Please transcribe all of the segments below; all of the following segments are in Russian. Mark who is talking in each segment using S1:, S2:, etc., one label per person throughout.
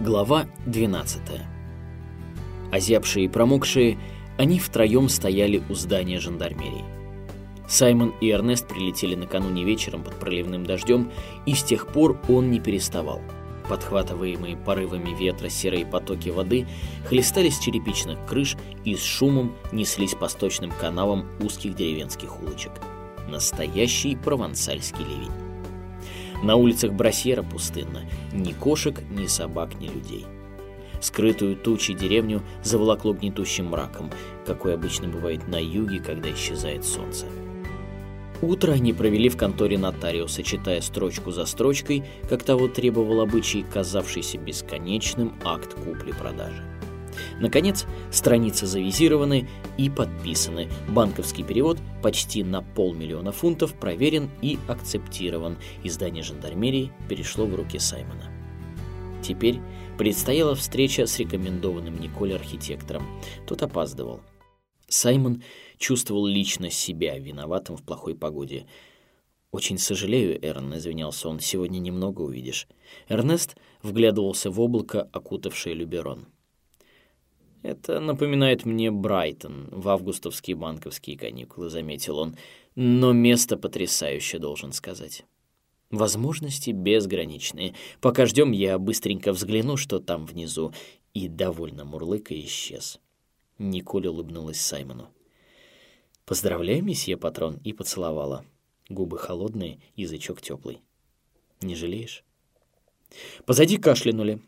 S1: Глава 12. Озябшие и промокшие, они втроем стояли у здания жандармерии. Саймон и Эрнест прилетели накануне вечером под проливным дождем, и с тех пор он не переставал. Подхватываемые порывами ветра серые потоки воды хлестали с черепичных крыш и с шумом неслись по сточным канавам узких деревенских улочек. Настоящий провансальский ливень. На улицах Брасьера пустынно. Ни кошек, ни собак, ни людей. Скрытую тучей деревню заволокло гнетущим мраком, какой обычно бывает на юге, когда исчезает солнце. Утро они провели в конторе нотариуса, читая строчку за строчкой, как того требовал обычай, казавшийся бесконечным акт купли-продажи. Наконец, страницы завизированы и подписаны. Банковский перевод почти на полмиллиона фунтов проверен и акцептирован. Издание жандармерии перешло в руки Саймона. Теперь предстояла встреча с рекомендованным Николь архитектором. Тот опаздывал. Саймон чувствовал лично себя виноватым в плохой погоде. «Очень сожалею, Эрн», — извинялся он, — «сегодня немного увидишь». Эрнест вглядывался в облако, окутавшее Люберон. Это напоминает мне Брайтон в августовские банковские каникулы, заметил он. Но место потрясающее, должен сказать. Возможности безграничные. Пока ждем, я быстренько взгляну, что там внизу. И довольно мурлыка исчез. Николь улыбнулась Саймону. «Поздравляю, месье патрон», и поцеловала. Губы холодные, язычок теплый. «Не жалеешь?» Позади кашлянули.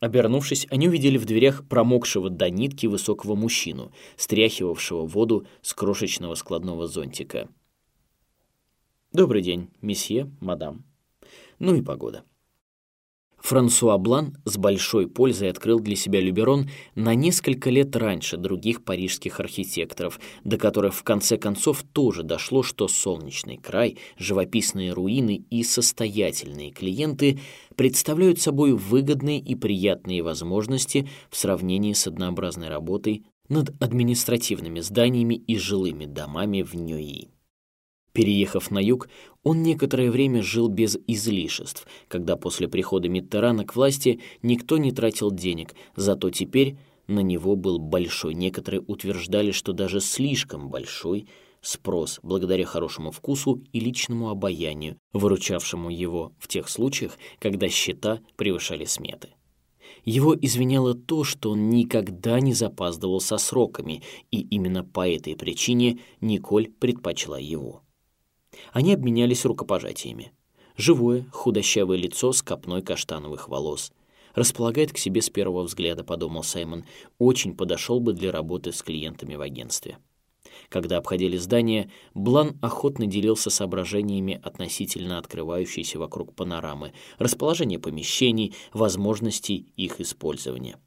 S1: Обернувшись, они увидели в дверях промокшего до нитки высокого мужчину, стряхивавшего воду с крошечного складного зонтика. «Добрый день, месье, мадам. Ну и погода». Франсуа Блан с большой пользой открыл для себя Люберон на несколько лет раньше других парижских архитекторов, до которых в конце концов тоже дошло, что солнечный край, живописные руины и состоятельные клиенты представляют собой выгодные и приятные возможности в сравнении с однообразной работой над административными зданиями и жилыми домами в Ньюи. Переехав на юг, он некоторое время жил без излишеств, когда после прихода Миттерана к власти никто не тратил денег, зато теперь на него был большой. Некоторые утверждали, что даже слишком большой спрос, благодаря хорошему вкусу и личному обаянию, выручавшему его в тех случаях, когда счета превышали сметы. Его извиняло то, что он никогда не запаздывал со сроками, и именно по этой причине Николь предпочла его. Они обменялись рукопожатиями. Живое, худощавое лицо с копной каштановых волос. Располагает к себе с первого взгляда, подумал Саймон, очень подошел бы для работы с клиентами в агентстве. Когда обходили здание, Блан охотно делился соображениями относительно открывающейся вокруг панорамы, расположения помещений, возможностей их использования.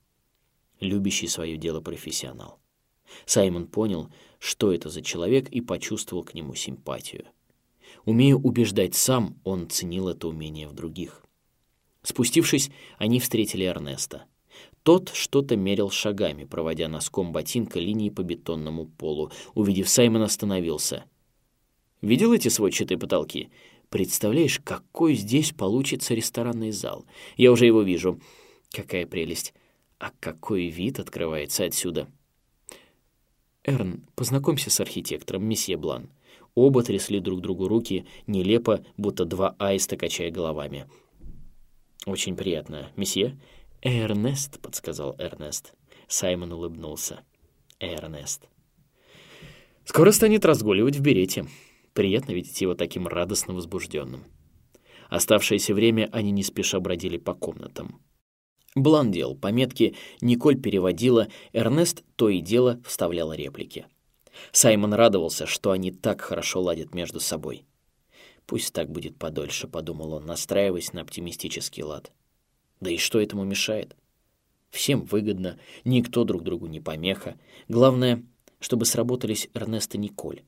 S1: Любящий свое дело профессионал. Саймон понял, что это за человек и почувствовал к нему симпатию. Умея убеждать сам, он ценил это умение в других. Спустившись, они встретили Эрнеста. Тот что-то мерил шагами, проводя носком ботинка линии по бетонному полу. Увидев Саймона, остановился. «Видел эти сводчатые потолки? Представляешь, какой здесь получится ресторанный зал? Я уже его вижу. Какая прелесть! А какой вид открывается отсюда!» «Эрн, познакомься с архитектором, месье Блан. Оба трясли друг другу руки, нелепо, будто два аиста, качая головами. «Очень приятно, месье?» «Эрнест», — подсказал Эрнест. Саймон улыбнулся. «Эрнест». «Скоро станет разгуливать в берете. Приятно видеть его таким радостно возбужденным». Оставшееся время они не спеша бродили по комнатам. Блан делал пометки, Николь переводила, Эрнест то и дело вставляла реплики. Саймон радовался, что они так хорошо ладят между собой. «Пусть так будет подольше», — подумал он, настраиваясь на оптимистический лад. «Да и что этому мешает? Всем выгодно, никто друг другу не помеха. Главное, чтобы сработались Эрнест и Николь».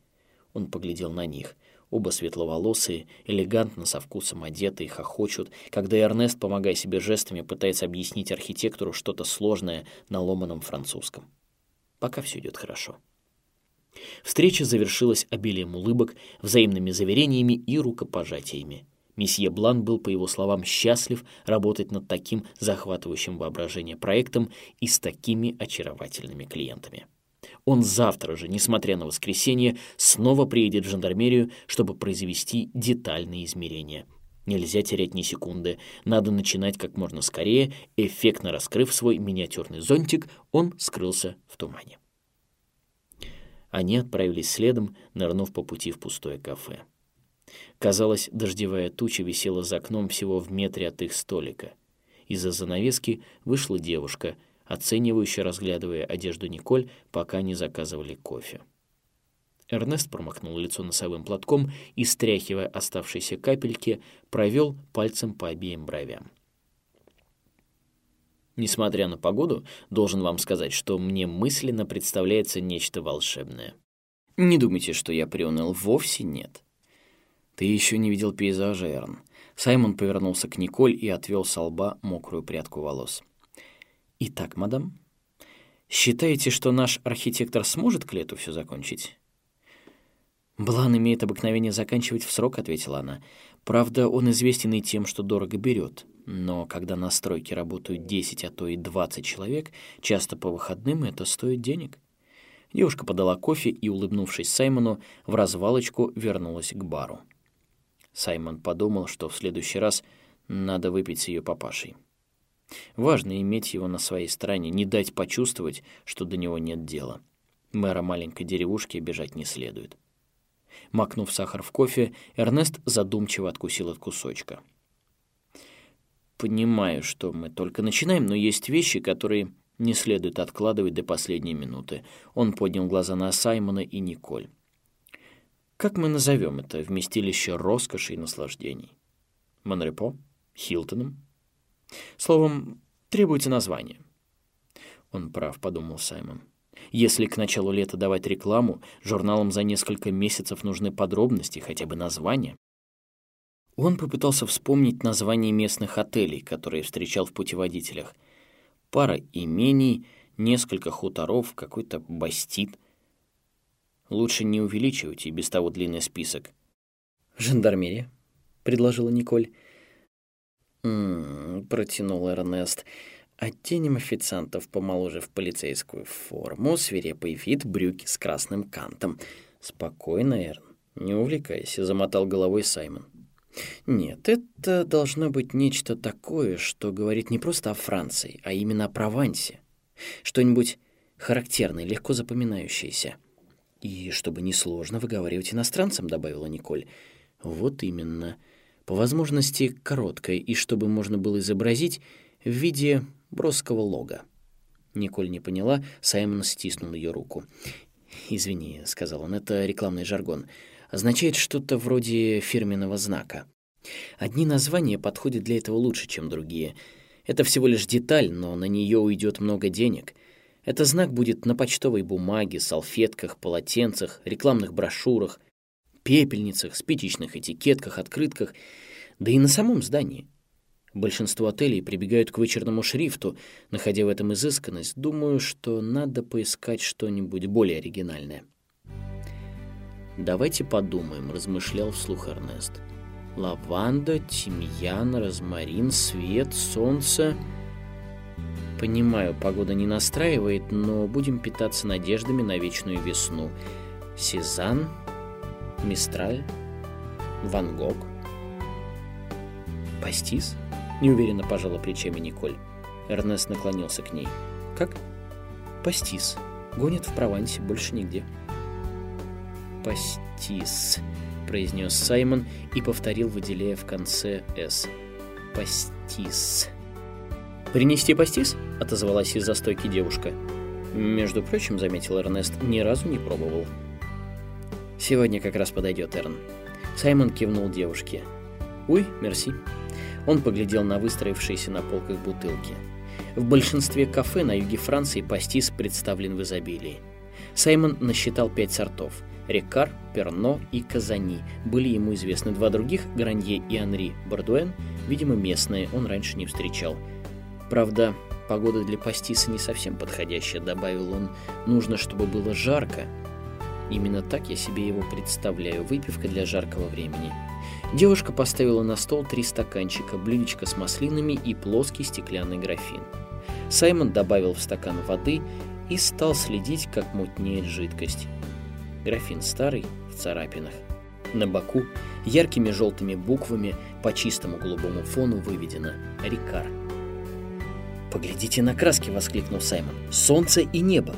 S1: Он поглядел на них. Оба светловолосые, элегантно, со вкусом одеты и хохочут, когда Эрнест, помогая себе жестами, пытается объяснить архитектору что-то сложное на ломаном французском. Пока все идет хорошо. Встреча завершилась обилием улыбок, взаимными заверениями и рукопожатиями. Месье Блан был, по его словам, счастлив работать над таким захватывающим воображение проектом и с такими очаровательными клиентами. Он завтра же, несмотря на воскресенье, снова приедет в жандармерию, чтобы произвести детальные измерения. Нельзя терять ни секунды, надо начинать как можно скорее. Эффектно раскрыв свой миниатюрный зонтик, он скрылся в тумане. Они отправились следом, нырнув по пути в пустое кафе. Казалось, дождевая туча висела за окном всего в метре от их столика. Из-за занавески вышла девушка, оценивающе разглядывая одежду Николь, пока не заказывали кофе. Эрнест промокнул лицо носовым платком и, стряхивая оставшиеся капельки, провел пальцем по обеим бровям. Несмотря на погоду, должен вам сказать, что мне мысленно представляется нечто волшебное. Не думайте, что я приуныл, вовсе нет. Ты еще не видел пейзажа, Эрн. Саймон повернулся к Николь и отвел с лба мокрую прядку волос. Итак, мадам, считаете, что наш архитектор сможет к лету все закончить? Блан имеет обыкновение заканчивать в срок, ответила она. Правда, он известен и тем, что дорого берет. Но когда на стройке работают 10, а то и 20 человек, часто по выходным это стоит денег. Девушка подала кофе и, улыбнувшись Саймону, в развалочку вернулась к бару. Саймон подумал, что в следующий раз надо выпить с ее папашей. Важно иметь его на своей стороне, не дать почувствовать, что до него нет дела. Мэра маленькой деревушки бежать не следует. Макнув сахар в кофе, Эрнест задумчиво откусил от кусочка. «Понимаю, что мы только начинаем, но есть вещи, которые не следует откладывать до последней минуты». Он поднял глаза на Саймона и Николь. Как мы назовем это вместилище роскоши и наслаждений? Монрепо? Хилтоном? Словом, требуется название. Он прав, подумал Саймон. Если к началу лета давать рекламу, журналам за несколько месяцев нужны подробности, хотя бы названия. Он попытался вспомнить названия местных отелей, которые встречал в путеводителях. Пара имений, несколько хуторов, какой-то бастит — Лучше не увеличивать и без того длинный список. «Жандармерия», — предложила Николь. «М-м-м», протянул Эрнест. «Оденем официантов помоложе в полицейскую форму, свирепый вид, брюки с красным кантом». «Спокойно, Эрн, не увлекайся», — замотал головой Саймон. «Нет, это должно быть нечто такое, что говорит не просто о Франции, а именно о Провансе. Что-нибудь характерное, легко запоминающееся». «И чтобы несложно выговаривать иностранцам», — добавила Николь. «Вот именно. По возможности короткое, и чтобы можно было изобразить в виде броского лога». Николь не поняла, Саймон стиснул ее руку. «Извини», — сказал он, — «это рекламный жаргон. Означает что-то вроде фирменного знака. Одни названия подходят для этого лучше, чем другие. Это всего лишь деталь, но на нее уйдет много денег. Этот знак будет на почтовой бумаге, салфетках, полотенцах, рекламных брошюрах, пепельницах, спичечных этикетках, открытках, да и на самом здании. Большинство отелей прибегают к вычерному шрифту, находя в этом изысканность. Думаю, что надо поискать что-нибудь более оригинальное. «Давайте подумаем», — размышлял вслух Эрнест. «Лаванда, тимьян, розмарин, свет, солнце...» Понимаю, погода не настраивает, но будем питаться надеждами на вечную весну. Сезанн, Мистраль, Ван Гог. Пастис? Неуверенно пожала плечами Николь. Эрнест наклонился к ней. Как? Пастис. Гонит в Провансе, больше нигде. Пастис, произнес Саймон и повторил, выделяя в конце «с». Пастис. «Принести пастис?» — отозвалась из-за стойки девушка. «Между прочим, — заметил Эрнест, — ни разу не пробовал». «Сегодня как раз подойдет, Эрн». Саймон кивнул девушке. «Уй, мерси». Он поглядел на выстроившиеся на полках бутылки. В большинстве кафе на юге Франции пастис представлен в изобилии. Саймон насчитал пять сортов. Рекар, Перно и Казани были ему известны. Два других, Гранье и Анри Бардуэн, видимо, местные, он раньше не встречал – Правда, погода для пастиса не совсем подходящая, добавил он. Нужно, чтобы было жарко. Именно так я себе его представляю, выпивка для жаркого времени. Девушка поставила на стол три стаканчика, блюдечко с маслинами и плоский стеклянный графин. Саймон добавил в стакан воды и стал следить, как мутнеет жидкость. Графин старый, в царапинах. На боку яркими желтыми буквами по чистому голубому фону выведено «Рикар». «Поглядите на краски!» — воскликнул Саймон. «Солнце и небо!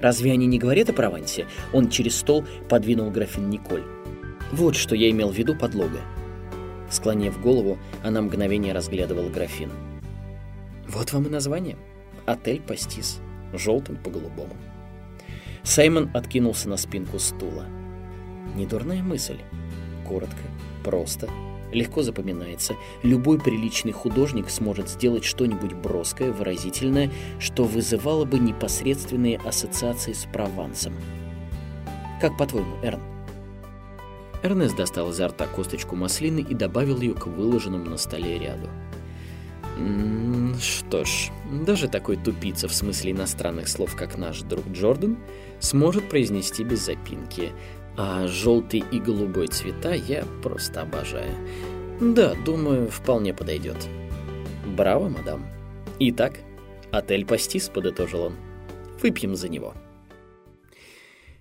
S1: Разве они не говорят о Провансе?» Он через стол подвинул графин Николь. «Вот что я имел в виду под лого». Склонив голову, она мгновение разглядывала графин. «Вот вам и название. Отель Пастис. Желтым по голубому». Саймон откинулся на спинку стула. Недурная мысль. Коротко, просто, легко запоминается. Любой приличный художник сможет сделать что-нибудь броское, выразительное, что вызывало бы непосредственные ассоциации с Провансом. Как по-твоему, Эрн? Эрнест достал изо рта косточку маслины и добавил ее к выложенному на столе ряду. Что ж, даже такой тупица в смысле иностранных слов, как наш друг Джордан, сможет произнести без запинки. А желтый и голубой цвета я просто обожаю. Да, думаю, вполне подойдет. Браво, мадам. Итак, отель Пастис, подытожил он. Выпьем за него.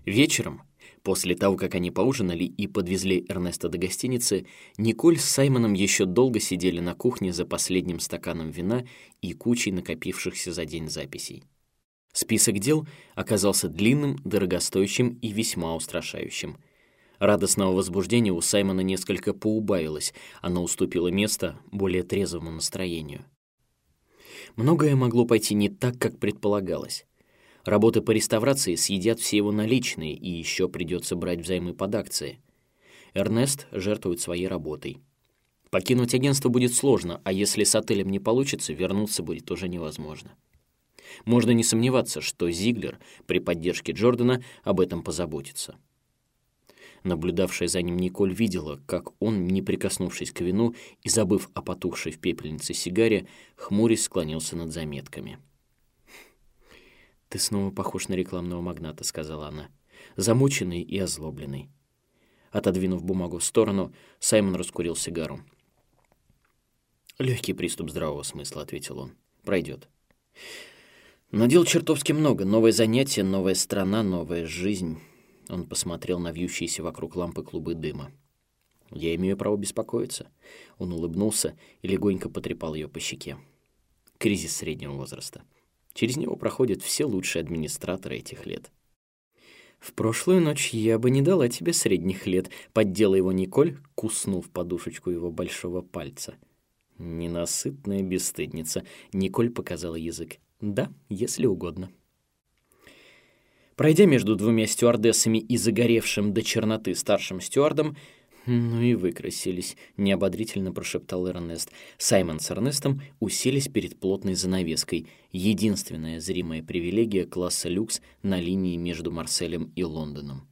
S1: Вечером, после того, как они поужинали и подвезли Эрнеста до гостиницы, Николь с Саймоном еще долго сидели на кухне за последним стаканом вина и кучей накопившихся за день записей. Список дел оказался длинным, дорогостоящим и весьма устрашающим. Радостного возбуждения у Саймона несколько поубавилось, оно уступило место более трезвому настроению. Многое могло пойти не так, как предполагалось. Работы по реставрации съедят все его наличные, и еще придется брать взаймы под акции. Эрнест жертвует своей работой. Покинуть агентство будет сложно, а если с отелем не получится, вернуться будет уже невозможно. Можно не сомневаться, что Зиглер при поддержке Джордана об этом позаботится. Наблюдавшая за ним Николь видела, как он, не прикоснувшись к вину и забыв о потухшей в пепельнице сигаре, хмурясь склонился над заметками. «Ты снова похож на рекламного магната», — сказала она, замученный и озлобленный. Отодвинув бумагу в сторону, Саймон раскурил сигару. «Легкий приступ здравого смысла», — ответил он. «Пройдет». Но дел чертовски много. Новое занятие, новая страна, новая жизнь. Он посмотрел на вьющиеся вокруг лампы клубы дыма. Я имею право беспокоиться. Он улыбнулся и легонько потрепал ее по щеке. Кризис среднего возраста. Через него проходят все лучшие администраторы этих лет. «В прошлую ночь я бы не дала тебе средних лет», — поддела его Николь, куснув подушечку его большого пальца. Ненасытная бесстыдница. Николь показала язык. Да, если угодно. Пройдя между двумя стюардессами и загоревшим до черноты старшим стюардом, «Ну и выкрасились», — неободрительно прошептал Эрнест. Саймон с Эрнестом уселись перед плотной занавеской, единственная зримая привилегия класса люкс на линии между Марселем и Лондоном.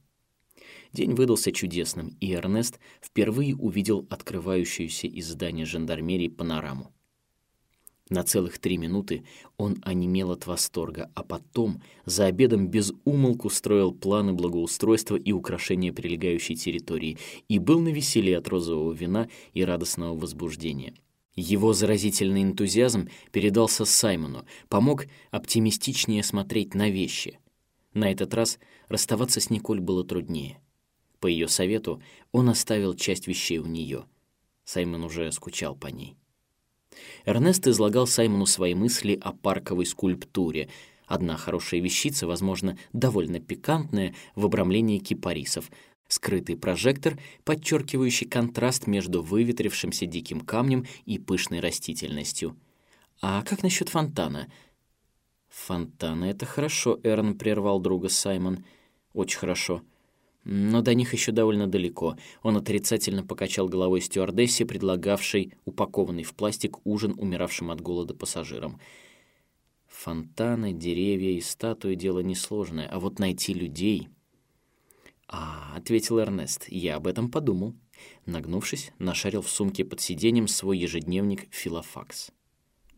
S1: День выдался чудесным, и Эрнест впервые увидел открывающуюся из здания жандармерии панораму. На целых три минуты он онемел от восторга, а потом за обедом без умолку строил планы благоустройства и украшения прилегающей территории и был на веселье от розового вина и радостного возбуждения. Его заразительный энтузиазм передался Саймону, помог оптимистичнее смотреть на вещи. На этот раз расставаться с Николь было труднее. По ее совету он оставил часть вещей у нее. Саймон уже скучал по ней. Эрнест излагал Саймону свои мысли о парковой скульптуре. Одна хорошая вещица, возможно, довольно пикантная, в обрамлении кипарисов. Скрытый прожектор, подчеркивающий контраст между выветрившимся диким камнем и пышной растительностью. А как насчет фонтана? Фонтана — это хорошо, Эрн прервал друга Саймон. Очень хорошо. Но до них еще довольно далеко. Он отрицательно покачал головой стюардессе, предлагавшей упакованный в пластик ужин умиравшим от голода пассажирам. Фонтаны, деревья и статуи — дело несложное, а вот найти людей... «А, — ответил Эрнест, — я об этом подумал». Нагнувшись, нашарил в сумке под сиденьем свой ежедневник «Филофакс».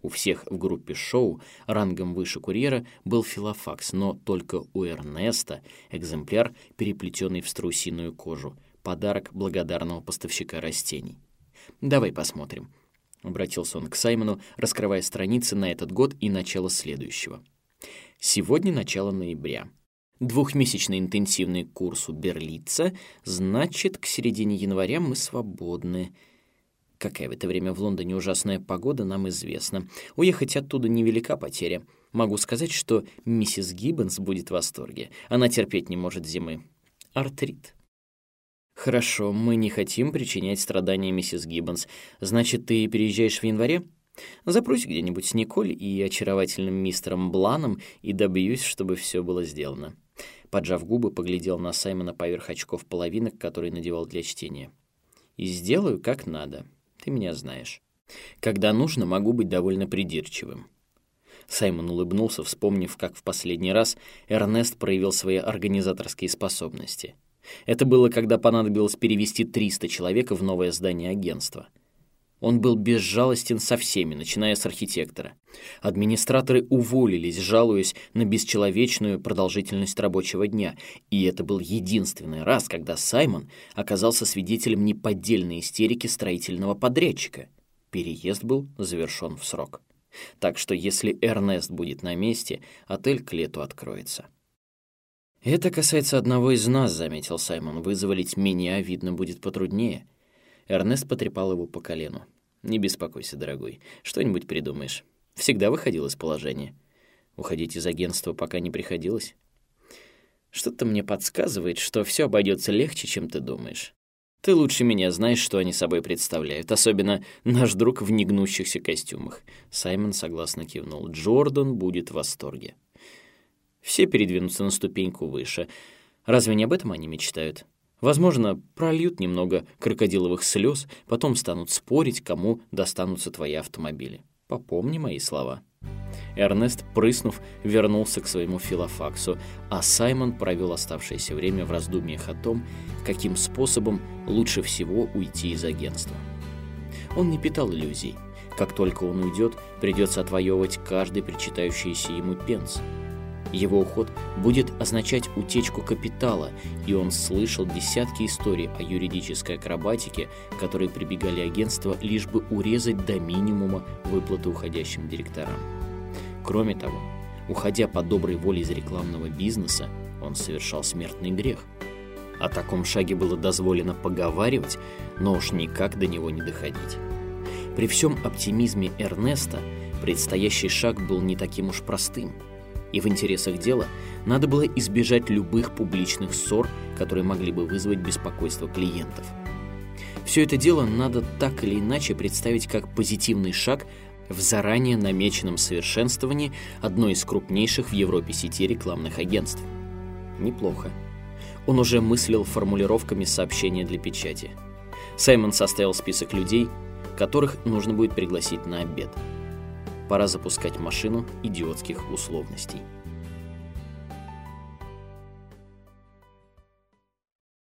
S1: У всех в группе шоу рангом выше курьера был филофакс, но только у Эрнеста экземпляр, переплетенный в страусиную кожу, подарок благодарного поставщика растений. Давай посмотрим. Обратился он к Саймону, раскрывая страницы на этот год и начало следующего. Сегодня начало ноября. Двухмесячный интенсивный курс у Берлица, значит, к середине января мы свободны. Какая в это время в Лондоне ужасная погода, нам известно. Уехать оттуда невелика потеря. Могу сказать, что миссис Гиббонс будет в восторге. Она терпеть не может зимы. Артрит. Хорошо, мы не хотим причинять страдания миссис Гиббонс. Значит, ты переезжаешь в январе? Запрусь где-нибудь с Николь и очаровательным мистером Бланом и добьюсь, чтобы все было сделано. Поджав губы, поглядел на Саймона поверх очков половинок, которые надевал для чтения. И сделаю как надо. Ты меня знаешь. Когда нужно, могу быть довольно придирчивым. Саймон улыбнулся, вспомнив, как в последний раз Эрнест проявил свои организаторские способности. Это было, когда понадобилось перевести 300 человек в новое здание агентства. Он был безжалостен со всеми, начиная с архитектора. Администраторы уволились, жалуясь на бесчеловечную продолжительность рабочего дня, и это был единственный раз, когда Саймон оказался свидетелем неподдельной истерики строительного подрядчика. Переезд был завершен в срок. Так что если Эрнест будет на месте, отель к лету откроется. «Это касается одного из нас», — заметил Саймон. «Вызволить меня, видно, будет потруднее». Эрнест потрепал его по колену. «Не беспокойся, дорогой. Что-нибудь придумаешь. Всегда выходил из положения. Уходить из агентства пока не приходилось. Что-то мне подсказывает, что все обойдется легче, чем ты думаешь. Ты лучше меня знаешь, что они собой представляют, особенно наш друг в негнущихся костюмах. Саймон согласно кивнул. Джордан будет в восторге. Все передвинутся на ступеньку выше. Разве не об этом они мечтают? Возможно, прольют немного крокодиловых слез, потом станут спорить, кому достанутся твои автомобили. Попомни мои слова. Эрнест, прыснув, вернулся к своему филофаксу, а Саймон провел оставшееся время в раздумьях о том, каким способом лучше всего уйти из агентства. Он не питал иллюзий. Как только он уйдет, придется отвоевывать каждый причитающийся ему пенс. Его уход будет означать утечку капитала, и он слышал десятки историй о юридической акробатике, которые прибегали агентства лишь бы урезать до минимума выплаты уходящим директорам. Кроме того, уходя по доброй воле из рекламного бизнеса, он совершал смертный грех. О таком шаге было дозволено поговаривать, но уж никак до него не доходить. При всем оптимизме Эрнеста предстоящий шаг был не таким уж простым. И в интересах дела надо было избежать любых публичных ссор, которые могли бы вызвать беспокойство клиентов. Все это дело надо так или иначе представить как позитивный шаг в заранее намеченном совершенствовании одной из крупнейших в Европе сети рекламных агентств. Неплохо. Он уже мыслил формулировками сообщения для печати. Саймон составил список людей, которых нужно будет пригласить на обед. Пора запускать машину идиотских условностей.